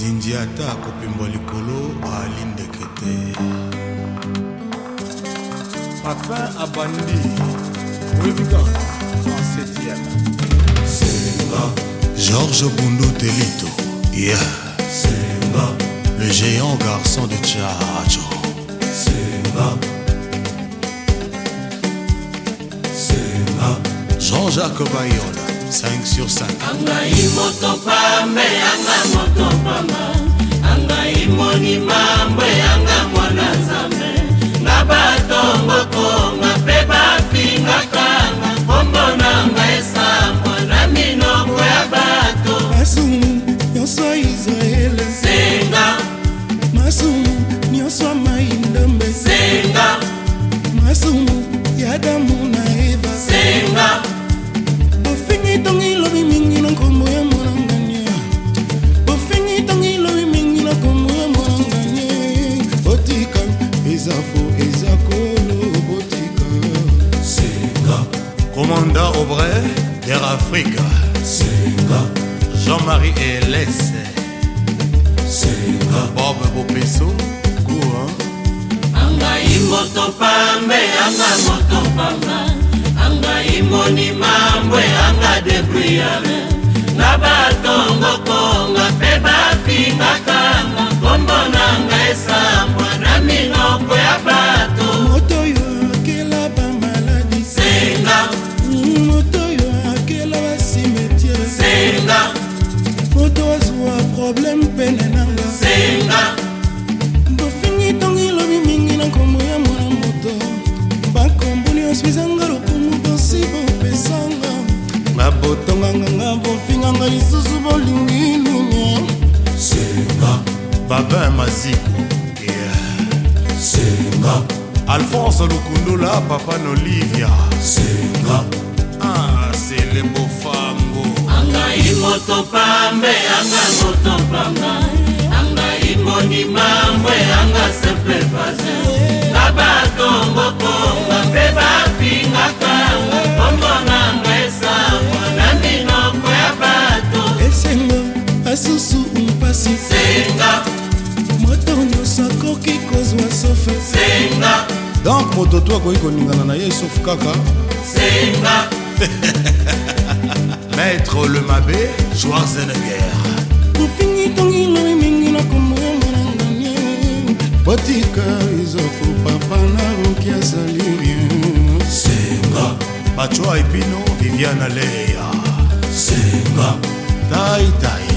ndindi ata akopembwa likolo alindeke te papin abandi 37 e C'est senga georges bundu telito yeah ma le géant garçon de tchacho C'est ma jean-jacques bayona 5 sur 5 angai moto pambe anga moto mama angai moni mambo anga mwana nzambe nga batongokonga Commanda Aubray d'Air Africa Singa Jean-Marie Elès Singa Bob Bopesso Goua Angai moto pambe anga moto pamba Angai moni mambwe anga debriale oswisanga lokumu bosi bopesanga na botonganganga bofinganga lisusu bolingi nini selinga baba ya maziko selinga alphonse lukundula papa na olivia selinga ah, sele bofango angai moto pambe anga moto panga angai monimambwe anga semple fase singa donc moto to akoki koningana na ye sauf kaka singa maître le mabe schwarzenegger mofingi tongi loi mingi nakombo monangani botika izofu papa na roki azali rien singa bachoa epino viviana leya singa taitai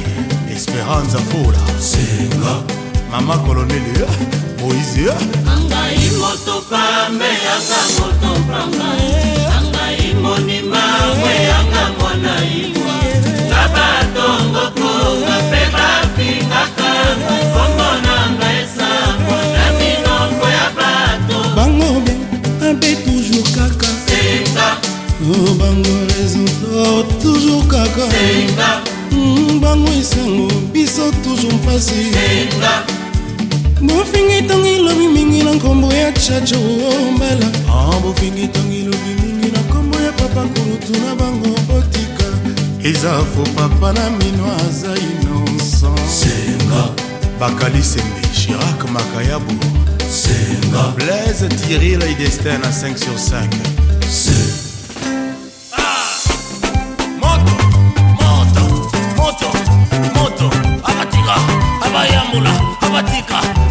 esperanza fola singa mama colonel moïse casa, not pra praia. acha coombela ambofingi ah, ntongi lobi mingi na nkombo ya papa nkulutu na bango botika eza fo papa na mino aza innocentsenga bakalisembe shirak makayabo senga blaise tiril idestin na 5 sur 5 senga. Ah! abatika